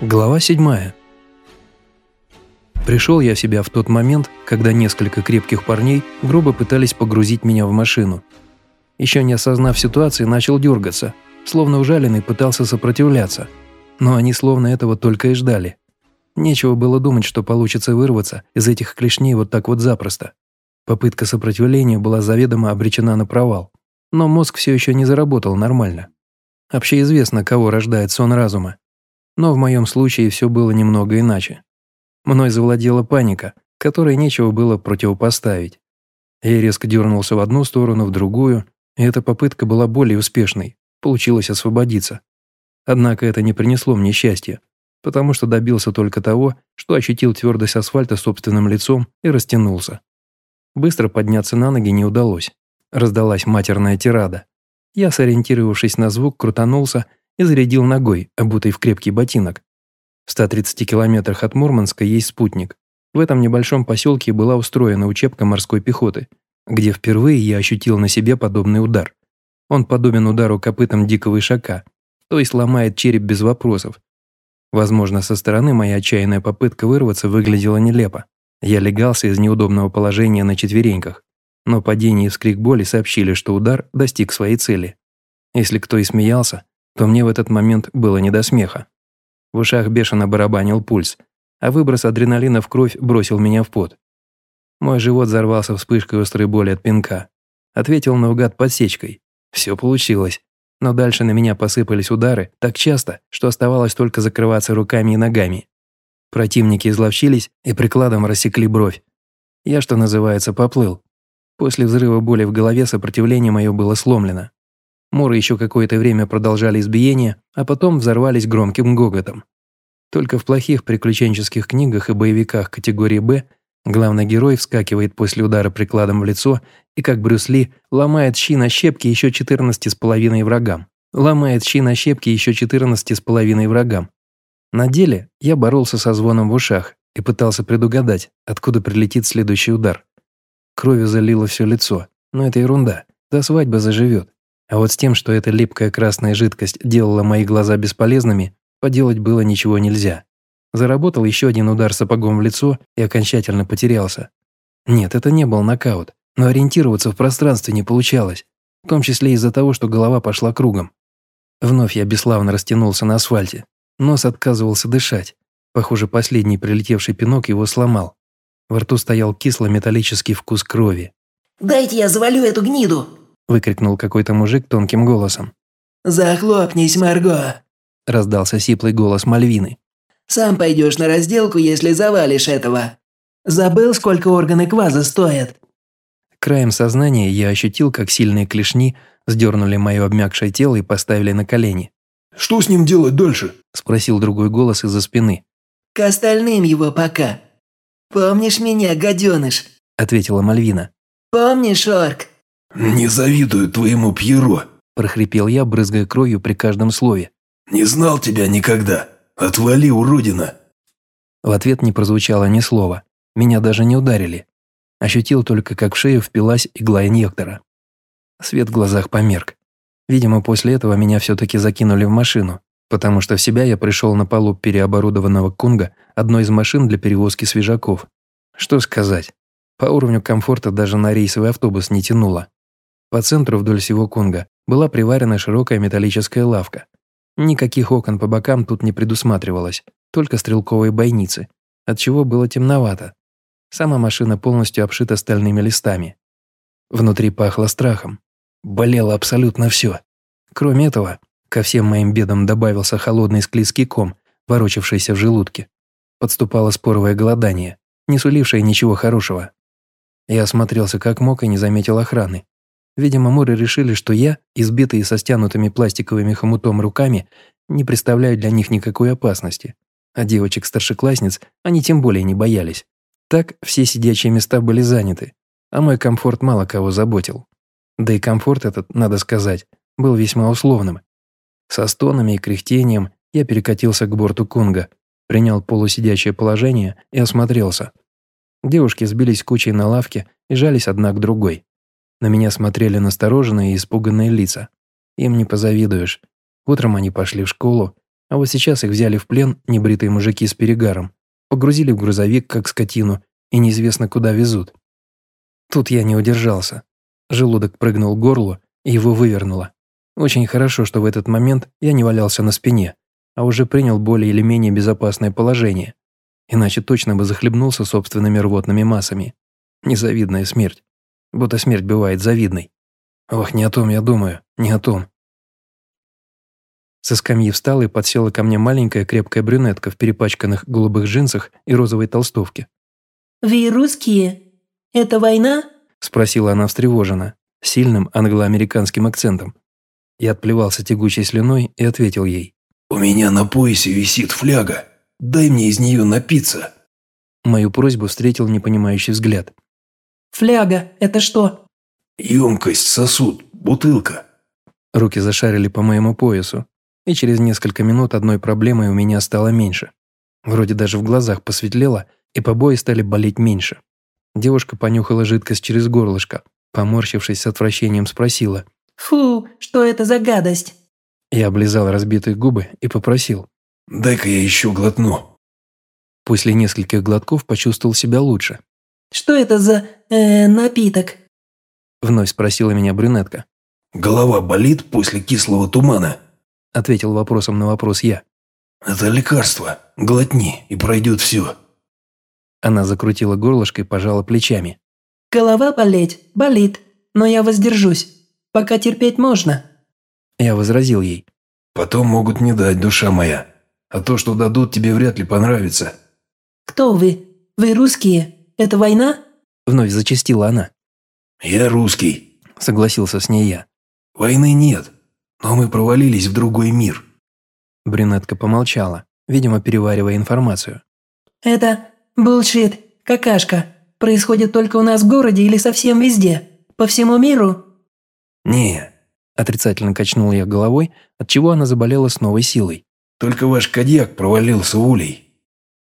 Глава 7. Пришел я в себя в тот момент, когда несколько крепких парней грубо пытались погрузить меня в машину. Еще не осознав ситуации, начал дергаться, словно ужаленный пытался сопротивляться. Но они словно этого только и ждали. Нечего было думать, что получится вырваться из этих клешней вот так вот запросто. Попытка сопротивления была заведомо обречена на провал. Но мозг все еще не заработал нормально. Общеизвестно, кого рождает сон разума. Но в моем случае все было немного иначе. Мной завладела паника, которой нечего было противопоставить. Я резко дернулся в одну сторону, в другую, и эта попытка была более успешной, получилось освободиться. Однако это не принесло мне счастья, потому что добился только того, что ощутил твердость асфальта собственным лицом и растянулся. Быстро подняться на ноги не удалось. Раздалась матерная тирада. Я, сориентировавшись на звук, крутанулся и зарядил ногой, обутой в крепкий ботинок. В 130 километрах от Мурманска есть спутник. В этом небольшом поселке была устроена учебка морской пехоты, где впервые я ощутил на себе подобный удар. Он подобен удару копытом дикого ишака, то есть ломает череп без вопросов. Возможно, со стороны моя отчаянная попытка вырваться выглядела нелепо. Я легался из неудобного положения на четвереньках, но падение и вскрик боли сообщили, что удар достиг своей цели. Если кто и смеялся, то мне в этот момент было не до смеха. В ушах бешено барабанил пульс, а выброс адреналина в кровь бросил меня в пот. Мой живот взорвался вспышкой острой боли от пинка. Ответил наугад подсечкой. Все получилось. Но дальше на меня посыпались удары так часто, что оставалось только закрываться руками и ногами. Противники изловчились и прикладом рассекли бровь. Я, что называется, поплыл. После взрыва боли в голове сопротивление мое было сломлено. Муры еще какое-то время продолжали избиение, а потом взорвались громким гоготом. Только в плохих приключенческих книгах и боевиках категории «Б» главный герой вскакивает после удара прикладом в лицо и, как Брюс Ли, ломает щи на щепки еще 14 с половиной врагам. Ломает щи на щепки еще 14 с половиной врагам. На деле я боролся со звоном в ушах и пытался предугадать, откуда прилетит следующий удар. Кровью залило все лицо, но это ерунда, до свадьбы заживет. А вот с тем, что эта липкая красная жидкость делала мои глаза бесполезными, поделать было ничего нельзя. Заработал еще один удар сапогом в лицо и окончательно потерялся. Нет, это не был нокаут, но ориентироваться в пространстве не получалось, в том числе из-за того, что голова пошла кругом. Вновь я бесславно растянулся на асфальте. Нос отказывался дышать. Похоже, последний прилетевший пинок его сломал. Во рту стоял кисло-металлический вкус крови. «Дайте я завалю эту гниду!» Выкрикнул какой-то мужик тонким голосом. «Захлопнись, Марго!» – раздался сиплый голос Мальвины. «Сам пойдешь на разделку, если завалишь этого. Забыл, сколько органы кваза стоят?» Краем сознания я ощутил, как сильные клешни сдернули мое обмякшее тело и поставили на колени. «Что с ним делать дальше?» – спросил другой голос из-за спины. «К остальным его пока. Помнишь меня, гаденыш?» – ответила Мальвина. «Помнишь, орк?» «Не завидую твоему Пьеро», – прохрипел я, брызгая кровью при каждом слове. «Не знал тебя никогда. Отвали, уродина!» В ответ не прозвучало ни слова. Меня даже не ударили. Ощутил только, как в шею впилась игла инъектора. Свет в глазах померк. Видимо, после этого меня все-таки закинули в машину, потому что в себя я пришел на полу переоборудованного Кунга, одной из машин для перевозки свежаков. Что сказать? По уровню комфорта даже на рейсовый автобус не тянуло. По центру вдоль всего Конга была приварена широкая металлическая лавка. Никаких окон по бокам тут не предусматривалось, только стрелковые бойницы, отчего было темновато. Сама машина полностью обшита стальными листами. Внутри пахло страхом. Болело абсолютно все. Кроме этого, ко всем моим бедам добавился холодный склизкий ком, ворочавшийся в желудке. Подступало споровое голодание, не сулившее ничего хорошего. Я осмотрелся как мог и не заметил охраны. Видимо, моры решили, что я, избитый со стянутыми пластиковыми хомутом руками, не представляю для них никакой опасности. А девочек-старшеклассниц они тем более не боялись. Так все сидячие места были заняты, а мой комфорт мало кого заботил. Да и комфорт этот, надо сказать, был весьма условным. Со стонами и кряхтением я перекатился к борту Кунга, принял полусидячее положение и осмотрелся. Девушки сбились кучей на лавке и жались одна к другой. На меня смотрели настороженные и испуганные лица. Им не позавидуешь. Утром они пошли в школу, А вот сейчас их взяли в плен небритые мужики с перегаром, погрузили в грузовик, как скотину, и неизвестно куда везут. Тут я не удержался. Желудок прыгнул к горлу, и его вывернуло. Очень хорошо, что в этот момент я не валялся на спине, а уже принял более или менее безопасное положение. Иначе точно бы захлебнулся собственными рвотными массами. Незавидная смерть. Будто смерть бывает завидной. Ох, не о том я думаю, не о том. Со скамьи встала и подсела ко мне маленькая крепкая брюнетка в перепачканных голубых джинсах и розовой толстовке. «Вы русские? Это война?» – спросила она встревоженно, сильным англо-американским акцентом. Я отплевался тягучей слюной и ответил ей. «У меня на поясе висит фляга. Дай мне из нее напиться». Мою просьбу встретил непонимающий взгляд. «Фляга – это что?» «Емкость, сосуд, бутылка». Руки зашарили по моему поясу, и через несколько минут одной проблемой у меня стало меньше. Вроде даже в глазах посветлело, и побои стали болеть меньше. Девушка понюхала жидкость через горлышко, поморщившись с отвращением спросила. «Фу, что это за гадость?» Я облизал разбитые губы и попросил. «Дай-ка я еще глотну». После нескольких глотков почувствовал себя лучше. «Что это за... Э, напиток?» Вновь спросила меня брюнетка. «Голова болит после кислого тумана?» – ответил вопросом на вопрос я. «Это лекарство. Глотни, и пройдет все». Она закрутила горлышко и пожала плечами. «Голова болеть? Болит. Но я воздержусь. Пока терпеть можно». Я возразил ей. «Потом могут не дать, душа моя. А то, что дадут, тебе вряд ли понравится». «Кто вы? Вы русские? Это война?» Вновь зачастила она. «Я русский», – согласился с ней я. «Войны нет. Но мы провалились в другой мир». Брюнетка помолчала, видимо, переваривая информацию. «Это булшит, какашка. Происходит только у нас в городе или совсем везде? По всему миру?» «Не», – отрицательно качнул я головой, отчего она заболела с новой силой. «Только ваш кадьяк провалился улей».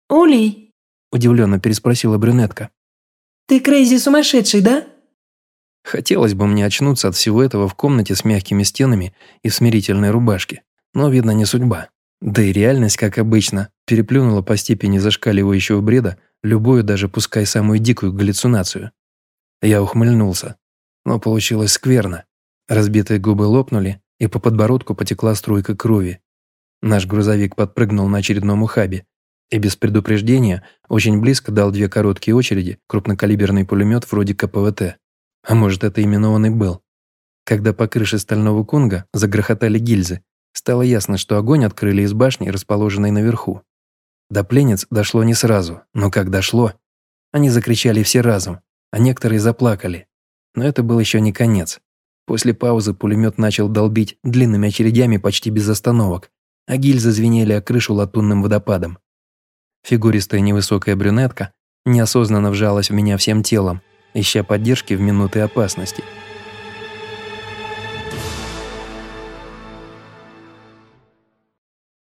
«Улей?» – удивленно переспросила брюнетка. «Ты крейзи сумасшедший, да?» Хотелось бы мне очнуться от всего этого в комнате с мягкими стенами и в смирительной рубашке. Но, видно, не судьба. Да и реальность, как обычно, переплюнула по степени зашкаливающего бреда любую, даже пускай самую дикую галлюцинацию. Я ухмыльнулся. Но получилось скверно. Разбитые губы лопнули, и по подбородку потекла струйка крови. Наш грузовик подпрыгнул на очередном ухабе и без предупреждения очень близко дал две короткие очереди крупнокалиберный пулемет вроде КПВТ. А может, это именно он и был. Когда по крыше стального кунга загрохотали гильзы, стало ясно, что огонь открыли из башни, расположенной наверху. До пленниц дошло не сразу, но как дошло, они закричали все разом, а некоторые заплакали. Но это был еще не конец. После паузы пулемет начал долбить длинными очередями почти без остановок, а гильзы звенели о крышу латунным водопадом. Фигуристая невысокая брюнетка неосознанно вжалась в меня всем телом, ища поддержки в минуты опасности –